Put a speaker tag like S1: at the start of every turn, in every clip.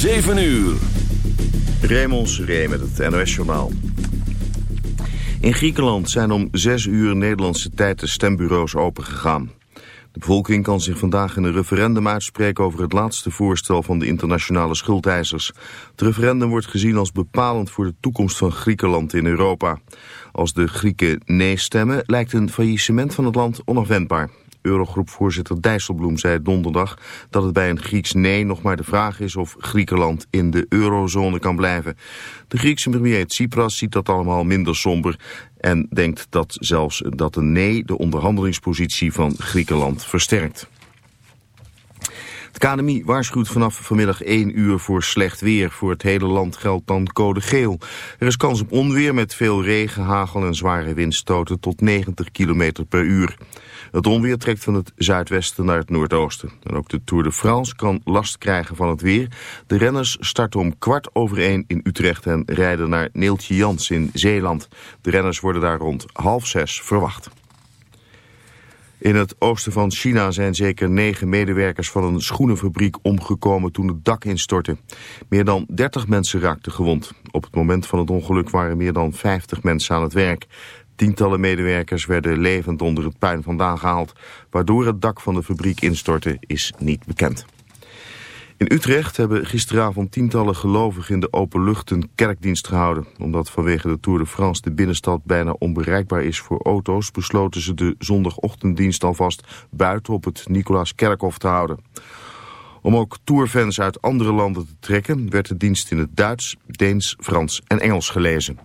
S1: 7 uur.
S2: Raymond Seré met het NOS-journaal. In Griekenland zijn om 6 uur Nederlandse tijd de stembureaus opengegaan. De bevolking kan zich vandaag in een referendum uitspreken over het laatste voorstel van de internationale schuldeisers. Het referendum wordt gezien als bepalend voor de toekomst van Griekenland in Europa. Als de Grieken nee stemmen, lijkt een faillissement van het land onafwendbaar. Eurogroepvoorzitter Dijsselbloem zei donderdag dat het bij een Grieks nee nog maar de vraag is of Griekenland in de eurozone kan blijven. De Griekse premier Tsipras ziet dat allemaal minder somber en denkt dat zelfs dat een nee de onderhandelingspositie van Griekenland versterkt. Het KNMI waarschuwt vanaf vanmiddag 1 uur voor slecht weer. Voor het hele land geldt dan code geel. Er is kans op onweer met veel regen, hagel en zware windstoten tot 90 km per uur. Het onweer trekt van het zuidwesten naar het noordoosten. En ook de Tour de France kan last krijgen van het weer. De renners starten om kwart over één in Utrecht en rijden naar Neeltje Jans in Zeeland. De renners worden daar rond half zes verwacht. In het oosten van China zijn zeker negen medewerkers van een schoenenfabriek omgekomen toen het dak instortte. Meer dan 30 mensen raakten gewond. Op het moment van het ongeluk waren meer dan 50 mensen aan het werk. Tientallen medewerkers werden levend onder het puin vandaan gehaald. Waardoor het dak van de fabriek instortte is niet bekend. In Utrecht hebben gisteravond tientallen gelovigen in de open lucht een kerkdienst gehouden. Omdat vanwege de Tour de France de binnenstad bijna onbereikbaar is voor auto's... besloten ze de zondagochtenddienst alvast buiten op het Nicolaaskerkhof te houden. Om ook tourfans uit andere landen te trekken... werd de dienst in het Duits, Deens, Frans en Engels gelezen.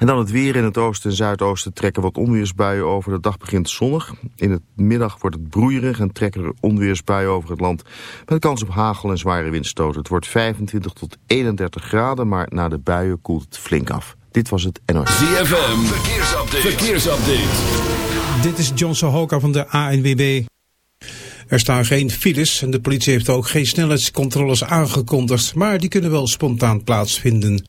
S2: En dan het weer in het oosten en zuidoosten trekken wat onweersbuien over. De dag begint zonnig. In het middag wordt het broeierig en trekken er onweersbuien over het land. Met kans op hagel en zware windstoten. Het wordt 25 tot 31 graden, maar na de buien koelt het flink af. Dit was het NOS.
S1: ZFM, verkeersupdate. verkeersupdate.
S3: Dit is John Sohoka van de ANWB. Er staan geen files en de politie heeft ook geen snelheidscontroles aangekondigd, maar die kunnen wel spontaan plaatsvinden.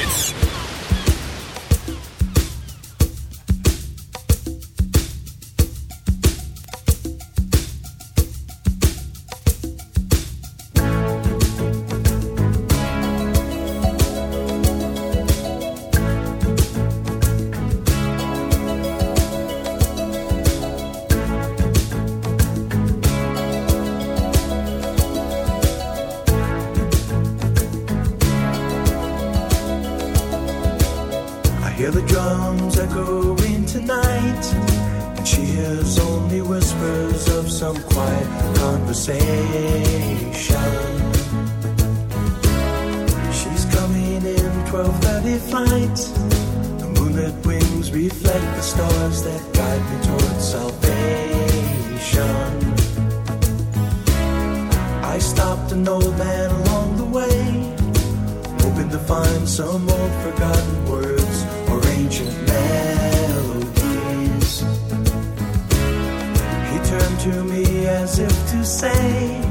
S4: As if to say,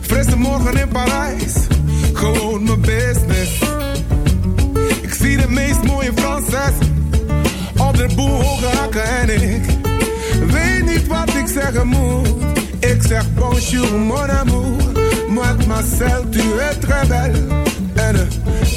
S5: Vres morgen in Parijs, gewoon mijn business. Ik zie de meest mooie Frances op de boerhoge haken en ik weet niet wat ik zeggen moet. Ik zeg bonjour mon amour, moi Marcel, tu es très belle.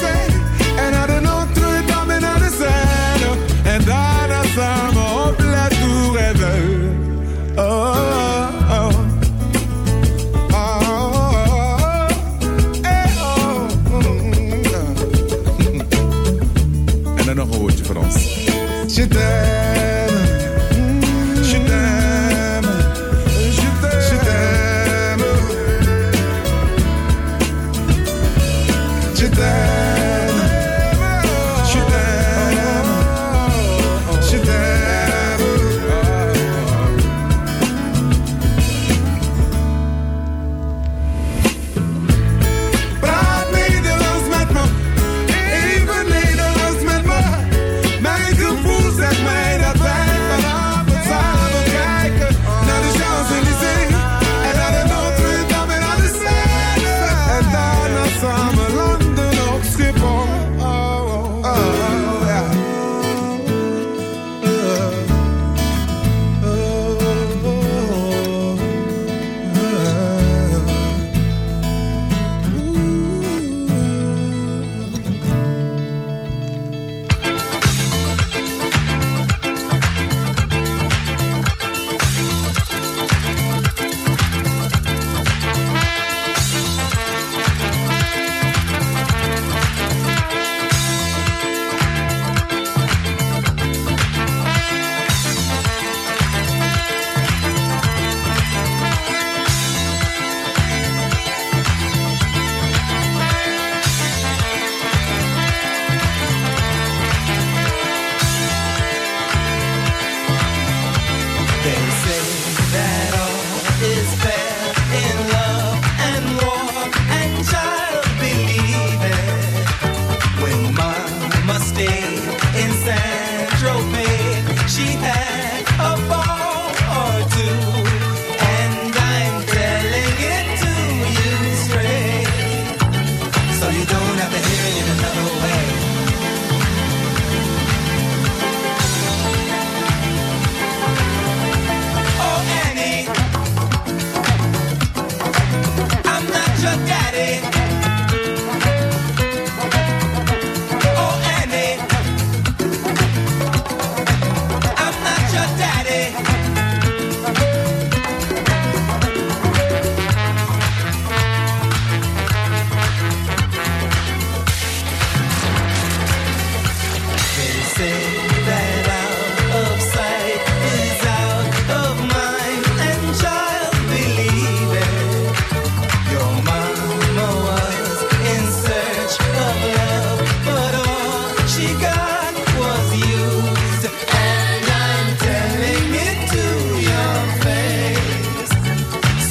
S5: easy.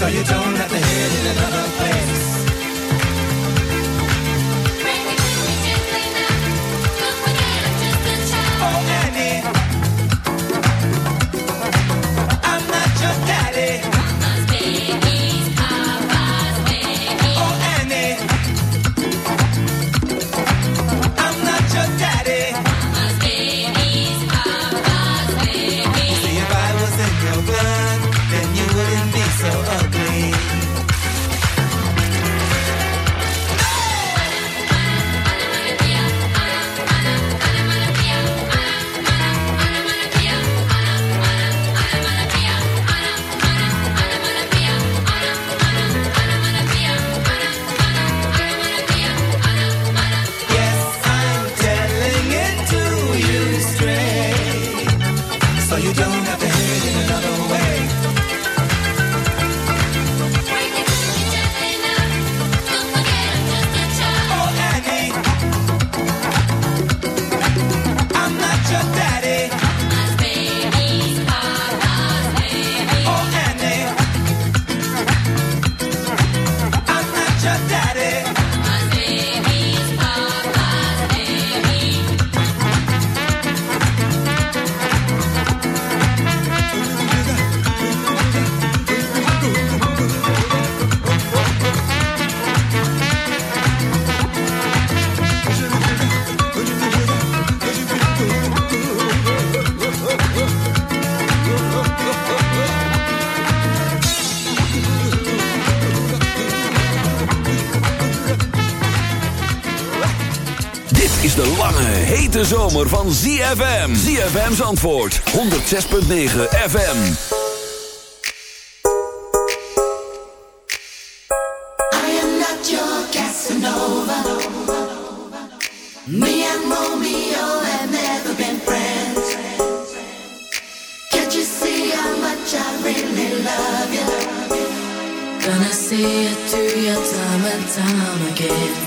S5: so you don't have to
S6: Is de lange, hete zomer van ZFM. ZFM's antwoord, 106.9 FM.
S7: I am not your Casanova. Me and Romeo have never been friends. Can't you see how much I really love you?
S8: Gonna see it through your time and time again.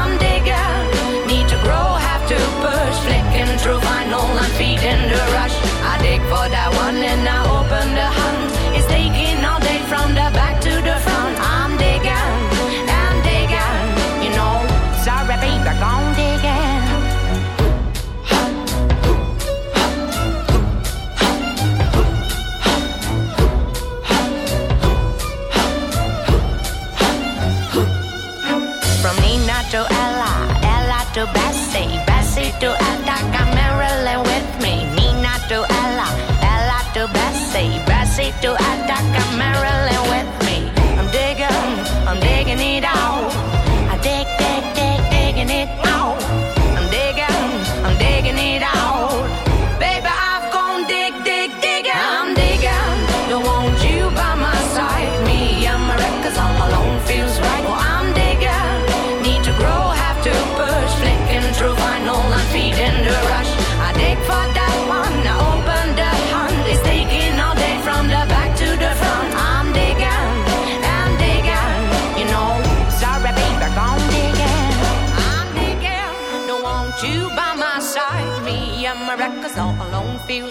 S9: surrender. rush.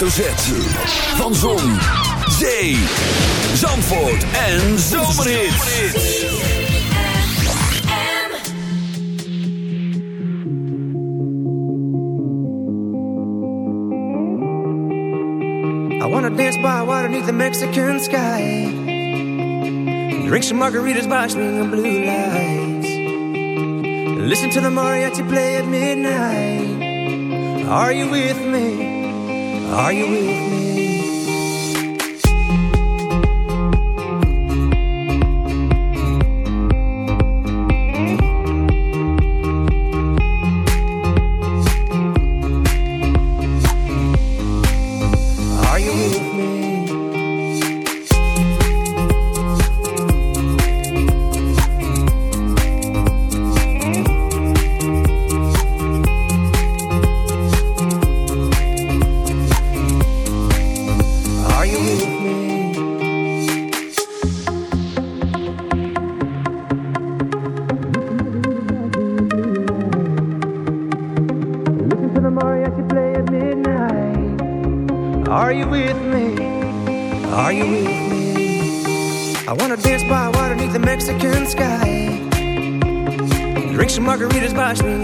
S6: hoofdletter van Zon, Zee, Zandvoort en Zomerhits.
S10: I wanna dance by water beneath the Mexican sky Drink some margaritas by swinging blue lights Listen to the mariachi play at midnight Are you with me? Are you with me?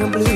S10: blue.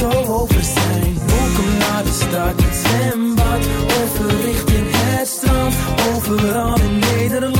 S11: zo over zijn. Welkom naar de stad, zwembad, overrichting het strand. Overal in Nederland.